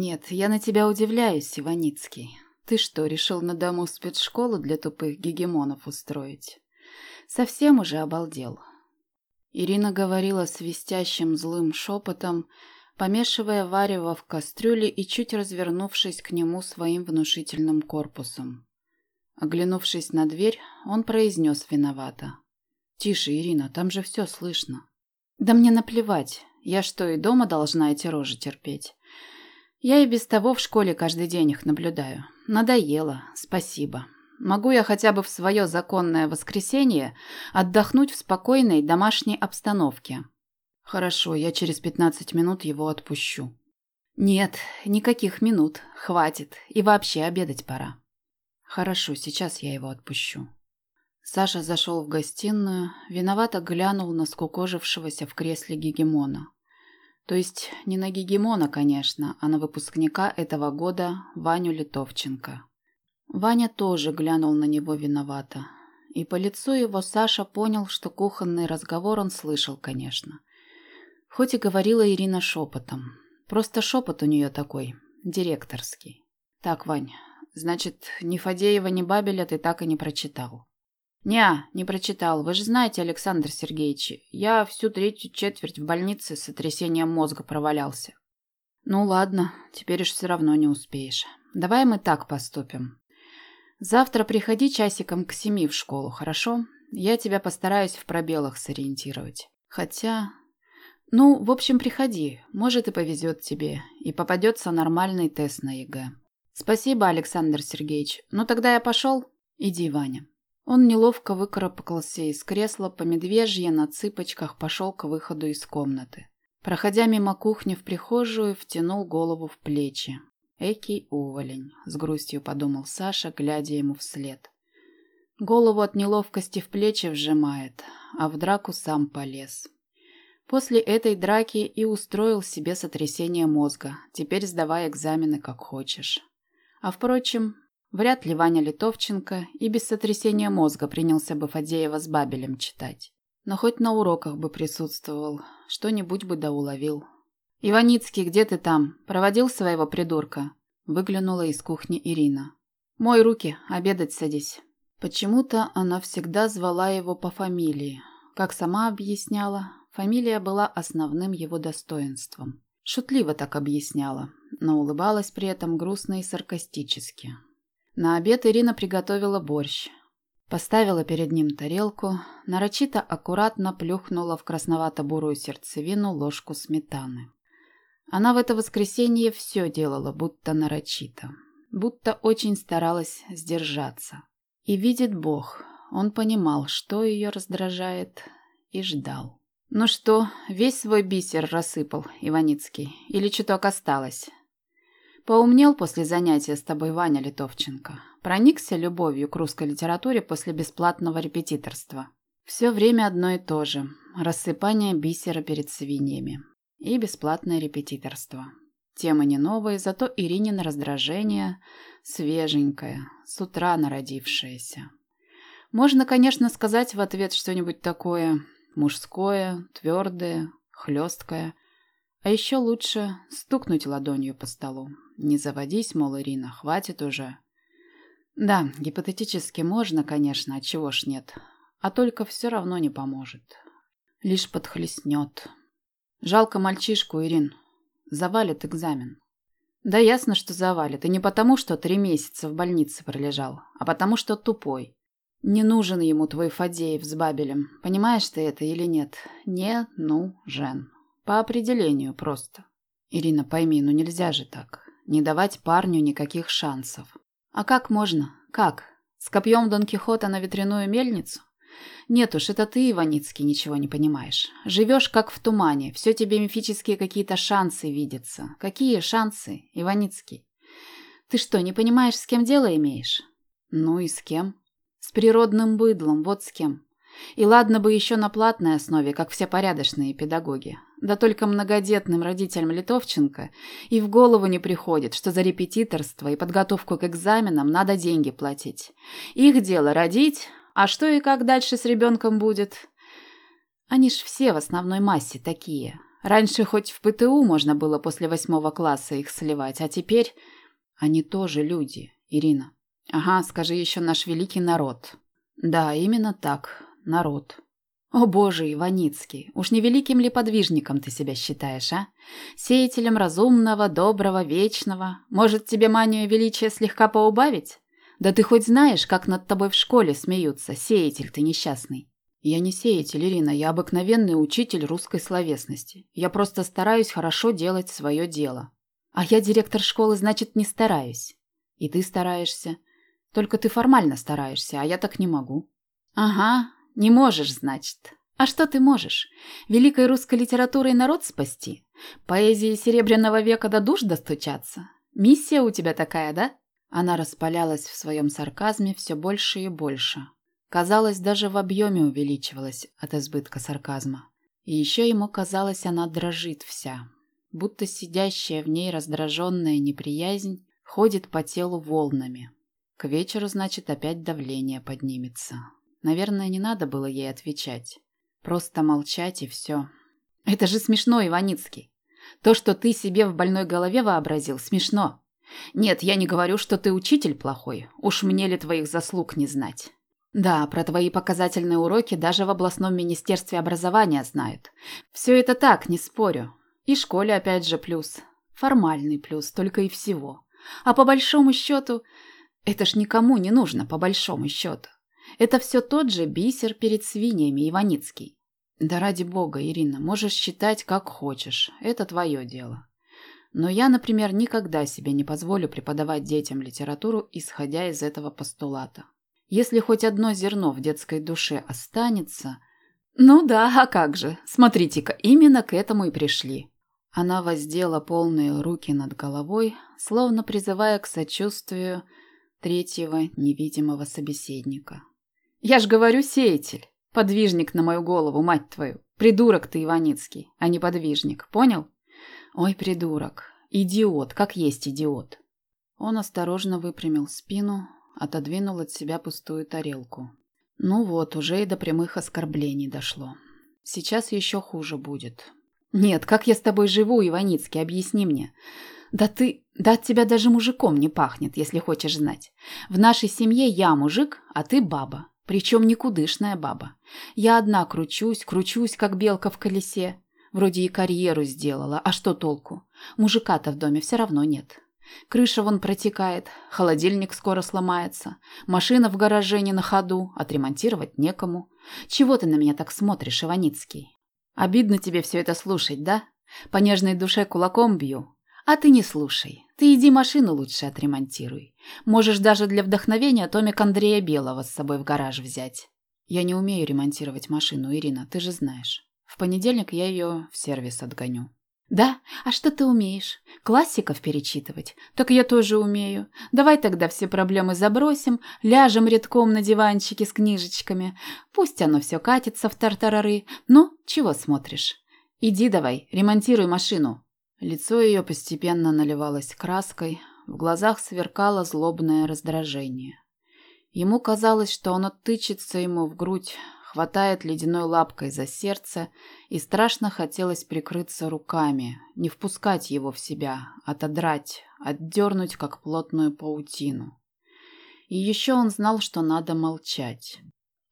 Нет, я на тебя удивляюсь, Иваницкий. Ты что, решил на дому спецшколу для тупых гегемонов устроить? Совсем уже обалдел. Ирина говорила свистящим злым шепотом, помешивая варево в кастрюле и чуть развернувшись к нему своим внушительным корпусом. Оглянувшись на дверь, он произнес виновато. «Тише, Ирина, там же все слышно». «Да мне наплевать. Я что, и дома должна эти рожи терпеть? Я и без того в школе каждый день их наблюдаю. Надоело. Спасибо. Могу я хотя бы в свое законное воскресенье отдохнуть в спокойной домашней обстановке?» «Хорошо, я через пятнадцать минут его отпущу». «Нет, никаких минут. Хватит. И вообще обедать пора». «Хорошо, сейчас я его отпущу». Саша зашел в гостиную, виновато глянул на скукожившегося в кресле гегемона. То есть не на гегемона, конечно, а на выпускника этого года Ваню Литовченко. Ваня тоже глянул на него виновато. И по лицу его Саша понял, что кухонный разговор он слышал, конечно. Хоть и говорила Ирина шепотом. Просто шепот у нее такой, директорский. Так, Вань, значит, ни Фадеева, ни Бабеля ты так и не прочитал. «Не, не прочитал. Вы же знаете, Александр Сергеевич, я всю третью четверть в больнице с сотрясением мозга провалялся». «Ну ладно, теперь уж все равно не успеешь. Давай мы так поступим. Завтра приходи часиком к семи в школу, хорошо? Я тебя постараюсь в пробелах сориентировать. Хотя... Ну, в общем, приходи. Может, и повезет тебе. И попадется нормальный тест на ЕГЭ. Спасибо, Александр Сергеевич. Ну, тогда я пошел? Иди, Ваня». Он неловко выкарабкался из кресла, по медвежье на цыпочках пошел к выходу из комнаты. Проходя мимо кухни в прихожую, втянул голову в плечи. «Экий уволень», — с грустью подумал Саша, глядя ему вслед. Голову от неловкости в плечи вжимает, а в драку сам полез. После этой драки и устроил себе сотрясение мозга, теперь сдавай экзамены как хочешь. А впрочем, Вряд ли Ваня Литовченко и без сотрясения мозга принялся бы Фадеева с Бабелем читать. Но хоть на уроках бы присутствовал, что-нибудь бы да уловил. «Иваницкий, где ты там? Проводил своего придурка?» Выглянула из кухни Ирина. «Мой руки, обедать садись». Почему-то она всегда звала его по фамилии. Как сама объясняла, фамилия была основным его достоинством. Шутливо так объясняла, но улыбалась при этом грустно и саркастически. На обед Ирина приготовила борщ. Поставила перед ним тарелку, нарочито аккуратно плюхнула в красновато-бурую сердцевину ложку сметаны. Она в это воскресенье все делала, будто нарочито, будто очень старалась сдержаться. И видит Бог, он понимал, что ее раздражает, и ждал. «Ну что, весь свой бисер рассыпал, Иваницкий, или чуток осталось?» Поумнел после занятия с тобой Ваня Литовченко. Проникся любовью к русской литературе после бесплатного репетиторства. Все время одно и то же. Рассыпание бисера перед свиньями. И бесплатное репетиторство. Темы не новые, зато Иринина раздражение свеженькое, с утра народившееся. Можно, конечно, сказать в ответ что-нибудь такое мужское, твердое, хлесткое. А еще лучше стукнуть ладонью по столу. Не заводись, мол, Ирина, хватит уже. Да, гипотетически можно, конечно, а чего ж нет. А только все равно не поможет. Лишь подхлестнет. Жалко мальчишку, Ирин. Завалит экзамен. Да ясно, что завалит. И не потому, что три месяца в больнице пролежал, а потому, что тупой. Не нужен ему твой Фадеев с Бабелем. Понимаешь ты это или нет? Не нужен. По определению просто. Ирина, пойми, ну нельзя же так. Не давать парню никаких шансов. А как можно? Как? С копьем Дон Кихота на ветряную мельницу? Нет уж, это ты, Иваницкий, ничего не понимаешь. Живешь как в тумане, все тебе мифические какие-то шансы видятся. Какие шансы, Иваницкий? Ты что, не понимаешь, с кем дело имеешь? Ну и с кем? С природным быдлом, вот с кем. И ладно бы еще на платной основе, как все порядочные педагоги. Да только многодетным родителям Литовченко и в голову не приходит, что за репетиторство и подготовку к экзаменам надо деньги платить. Их дело родить, а что и как дальше с ребенком будет? Они ж все в основной массе такие. Раньше хоть в ПТУ можно было после восьмого класса их сливать, а теперь они тоже люди, Ирина. Ага, скажи еще наш великий народ. Да, именно так, народ. О боже, Иваницкий, уж не великим ли подвижником ты себя считаешь, а? Сеятелем разумного, доброго, вечного. Может, тебе манию величия слегка поубавить? Да ты хоть знаешь, как над тобой в школе смеются, сеятель ты несчастный. Я не сеятель, Ирина, я обыкновенный учитель русской словесности. Я просто стараюсь хорошо делать свое дело. А я директор школы, значит, не стараюсь. И ты стараешься. Только ты формально стараешься, а я так не могу. Ага, не можешь, значит. А что ты можешь? Великой русской литературой народ спасти? Поэзии Серебряного века до душ достучаться? Миссия у тебя такая, да? Она распалялась в своем сарказме все больше и больше. Казалось, даже в объеме увеличивалась от избытка сарказма. И еще ему казалось, она дрожит вся, будто сидящая в ней раздраженная неприязнь ходит по телу волнами. К вечеру, значит, опять давление поднимется. Наверное, не надо было ей отвечать. Просто молчать и все. Это же смешно, Иваницкий. То, что ты себе в больной голове вообразил, смешно. Нет, я не говорю, что ты учитель плохой. Уж мне ли твоих заслуг не знать. Да, про твои показательные уроки даже в областном министерстве образования знают. Все это так, не спорю. И школе опять же плюс. Формальный плюс, только и всего. А по большому счету, это ж никому не нужно, по большому счету. Это все тот же бисер перед свиньями, Иваницкий. Да ради бога, Ирина, можешь считать, как хочешь. Это твое дело. Но я, например, никогда себе не позволю преподавать детям литературу, исходя из этого постулата. Если хоть одно зерно в детской душе останется... Ну да, а как же? Смотрите-ка, именно к этому и пришли. Она воздела полные руки над головой, словно призывая к сочувствию, третьего невидимого собеседника. «Я ж говорю, сеятель, подвижник на мою голову, мать твою. Придурок ты, Иваницкий, а не подвижник, понял? Ой, придурок, идиот, как есть идиот». Он осторожно выпрямил спину, отодвинул от себя пустую тарелку. Ну вот, уже и до прямых оскорблений дошло. Сейчас еще хуже будет. «Нет, как я с тобой живу, Иваницкий, объясни мне. Да ты... Да от тебя даже мужиком не пахнет, если хочешь знать. В нашей семье я мужик, а ты баба. Причем никудышная баба. Я одна кручусь, кручусь, как белка в колесе. Вроде и карьеру сделала, а что толку? Мужика-то в доме все равно нет. Крыша вон протекает, холодильник скоро сломается, машина в гараже не на ходу, отремонтировать некому. Чего ты на меня так смотришь, Иваницкий? Обидно тебе все это слушать, да? По нежной душе кулаком бью, а ты не слушай. Ты иди машину лучше отремонтируй. Можешь даже для вдохновения Томик Андрея Белого с собой в гараж взять. Я не умею ремонтировать машину, Ирина, ты же знаешь. В понедельник я ее в сервис отгоню. Да? А что ты умеешь? Классиков перечитывать? Так я тоже умею. Давай тогда все проблемы забросим, ляжем редком на диванчике с книжечками. Пусть оно все катится в тартарары. Ну, чего смотришь? Иди давай, ремонтируй машину. Лицо ее постепенно наливалось краской, в глазах сверкало злобное раздражение. Ему казалось, что оно тычется ему в грудь, хватает ледяной лапкой за сердце, и страшно хотелось прикрыться руками, не впускать его в себя, отодрать, отдернуть, как плотную паутину. И еще он знал, что надо молчать.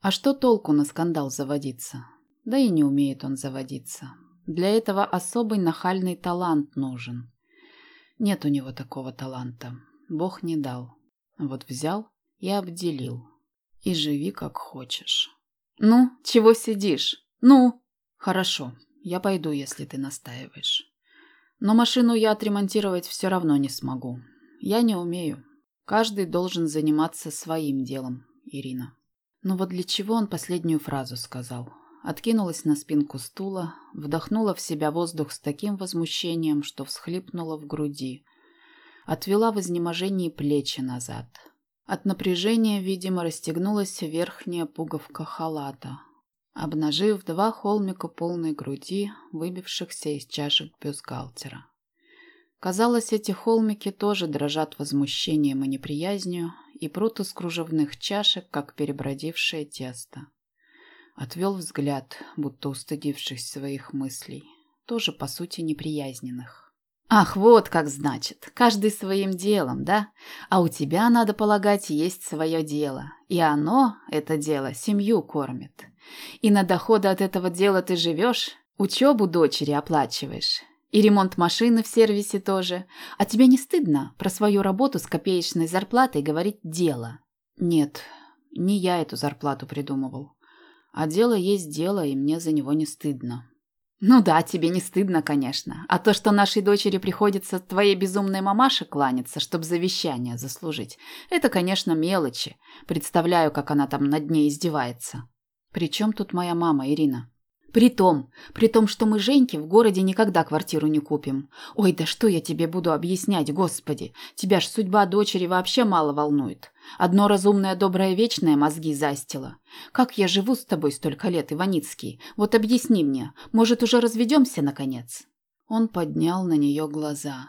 А что толку на скандал заводиться? Да и не умеет он заводиться. Для этого особый нахальный талант нужен. Нет у него такого таланта. Бог не дал. Вот взял и обделил. И живи как хочешь. Ну, чего сидишь? Ну, хорошо, я пойду, если ты настаиваешь. Но машину я отремонтировать все равно не смогу. Я не умею. Каждый должен заниматься своим делом, Ирина. Но вот для чего он последнюю фразу сказал? Откинулась на спинку стула, вдохнула в себя воздух с таким возмущением, что всхлипнула в груди. Отвела в изнеможении плечи назад. От напряжения, видимо, расстегнулась верхняя пуговка халата, обнажив два холмика полной груди, выбившихся из чашек бюстгальтера. Казалось, эти холмики тоже дрожат возмущением и неприязнью и прут из кружевных чашек, как перебродившее тесто. Отвел взгляд, будто устыдившись своих мыслей. тоже, по сути, неприязненных. «Ах, вот как значит. Каждый своим делом, да? А у тебя, надо полагать, есть свое дело. И оно, это дело, семью кормит. И на доходы от этого дела ты живешь, учебу дочери оплачиваешь. И ремонт машины в сервисе тоже. А тебе не стыдно про свою работу с копеечной зарплатой говорить «дело»?» «Нет, не я эту зарплату придумывал. А дело есть дело, и мне за него не стыдно». «Ну да, тебе не стыдно, конечно. А то, что нашей дочери приходится твоей безумной мамаше кланяться, чтобы завещание заслужить, это, конечно, мелочи. Представляю, как она там над ней издевается». «При чем тут моя мама, Ирина?» При том, при том, что мы Женьке в городе никогда квартиру не купим. Ой, да что я тебе буду объяснять, господи. Тебя ж судьба дочери вообще мало волнует. Одно разумное, доброе, вечное мозги застило. Как я живу с тобой столько лет, Иваницкий? Вот объясни мне. Может, уже разведемся, наконец?» Он поднял на нее глаза.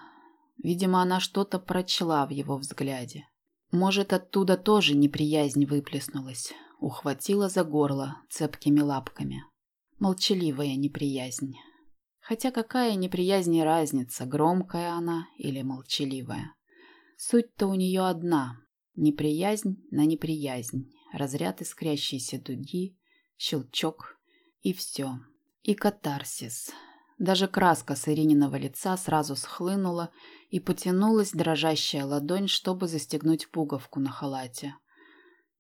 Видимо, она что-то прочла в его взгляде. Может, оттуда тоже неприязнь выплеснулась. Ухватила за горло цепкими лапками. Молчаливая неприязнь. Хотя какая неприязнь разница, громкая она или молчаливая. Суть-то у нее одна. Неприязнь на неприязнь. Разряд искрящейся дуги, щелчок и все. И катарсис. Даже краска с Ирининого лица сразу схлынула и потянулась дрожащая ладонь, чтобы застегнуть пуговку на халате.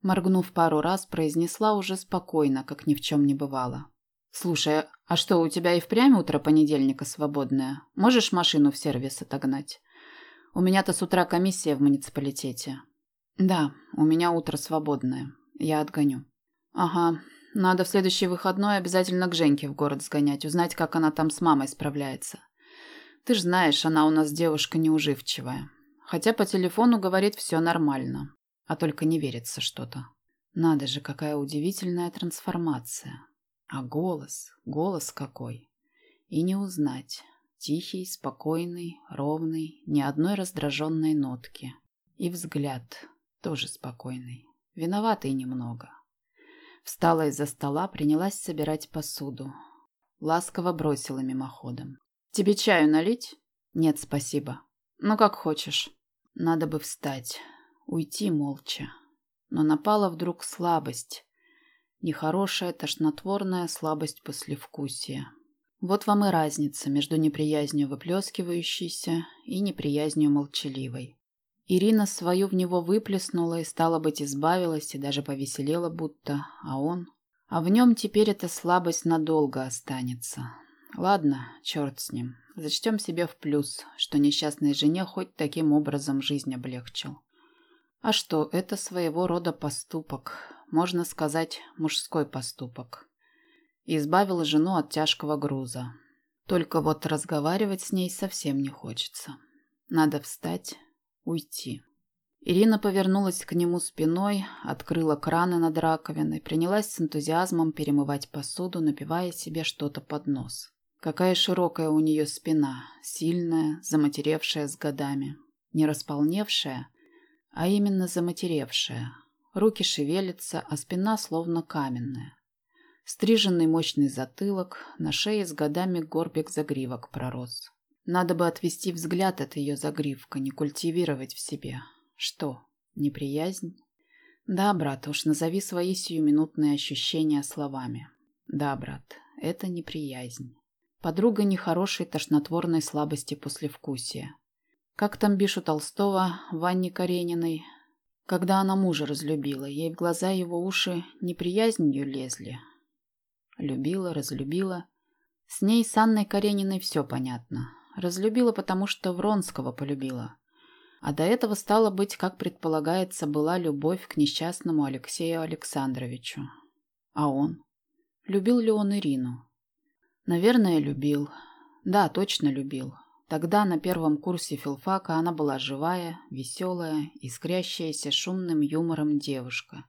Моргнув пару раз, произнесла уже спокойно, как ни в чем не бывало. «Слушай, а что, у тебя и впрямь утро понедельника свободное? Можешь машину в сервис отогнать? У меня-то с утра комиссия в муниципалитете». «Да, у меня утро свободное. Я отгоню». «Ага, надо в следующий выходной обязательно к Женьке в город сгонять, узнать, как она там с мамой справляется. Ты ж знаешь, она у нас девушка неуживчивая. Хотя по телефону говорит все нормально, а только не верится что-то. Надо же, какая удивительная трансформация. А голос, голос какой. И не узнать. Тихий, спокойный, ровный, ни одной раздраженной нотки. И взгляд тоже спокойный. Виноватый немного. Встала из-за стола, принялась собирать посуду. Ласково бросила мимоходом. «Тебе чаю налить?» «Нет, спасибо. Ну, как хочешь». Надо бы встать, уйти молча. Но напала вдруг слабость, Нехорошая, тошнотворная слабость послевкусия. Вот вам и разница между неприязнью выплескивающейся и неприязнью молчаливой. Ирина свою в него выплеснула и, стало быть, избавилась и даже повеселела будто, а он... А в нем теперь эта слабость надолго останется. Ладно, черт с ним. Зачтем себе в плюс, что несчастной жене хоть таким образом жизнь облегчил. А что, это своего рода поступок, можно сказать, мужской поступок. избавил жену от тяжкого груза. Только вот разговаривать с ней совсем не хочется. Надо встать, уйти. Ирина повернулась к нему спиной, открыла краны над раковиной, принялась с энтузиазмом перемывать посуду, напивая себе что-то под нос. Какая широкая у нее спина, сильная, заматеревшая с годами. Не располневшая, а именно заматеревшая, Руки шевелятся, а спина словно каменная. Стриженный мощный затылок, на шее с годами горбик загривок пророс. Надо бы отвести взгляд от ее загривка, не культивировать в себе. Что, неприязнь? Да, брат, уж назови свои сиюминутные ощущения словами. Да, брат, это неприязнь. Подруга нехорошей тошнотворной слабости послевкусия. Как там пишут Толстого в Анне Карениной, когда она мужа разлюбила, ей в глаза его уши неприязнью лезли. Любила, разлюбила. С ней, с Анной Карениной, все понятно. Разлюбила, потому что Вронского полюбила. А до этого, стало быть, как предполагается, была любовь к несчастному Алексею Александровичу. А он? Любил ли он Ирину? Наверное, любил. Да, точно любил. Тогда на первом курсе филфака она была живая, веселая, искрящаяся шумным юмором девушка.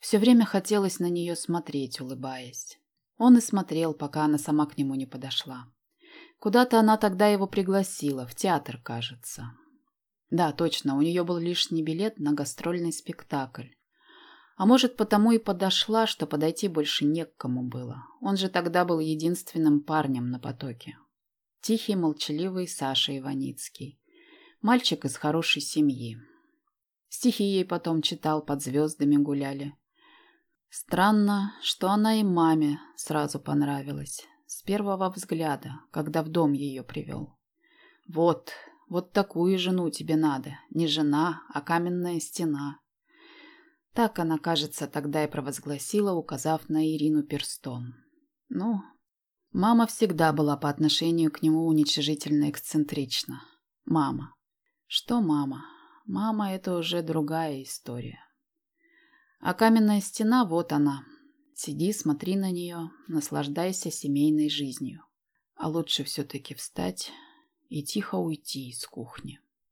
Все время хотелось на нее смотреть, улыбаясь. Он и смотрел, пока она сама к нему не подошла. Куда-то она тогда его пригласила, в театр, кажется. Да, точно, у нее был лишний билет на гастрольный спектакль. А может, потому и подошла, что подойти больше не к кому было. Он же тогда был единственным парнем на потоке. Тихий, молчаливый Саша Иваницкий. Мальчик из хорошей семьи. Стихи ей потом читал, под звездами гуляли. Странно, что она и маме сразу понравилась. С первого взгляда, когда в дом ее привел. Вот, вот такую жену тебе надо. Не жена, а каменная стена. Так она, кажется, тогда и провозгласила, указав на Ирину перстом. Ну, мама всегда была по отношению к нему уничижительно эксцентрична. Мама. Что мама? Мама — это уже другая история. А каменная стена, вот она. Сиди, смотри на нее, наслаждайся семейной жизнью. А лучше все-таки встать и тихо уйти из кухни.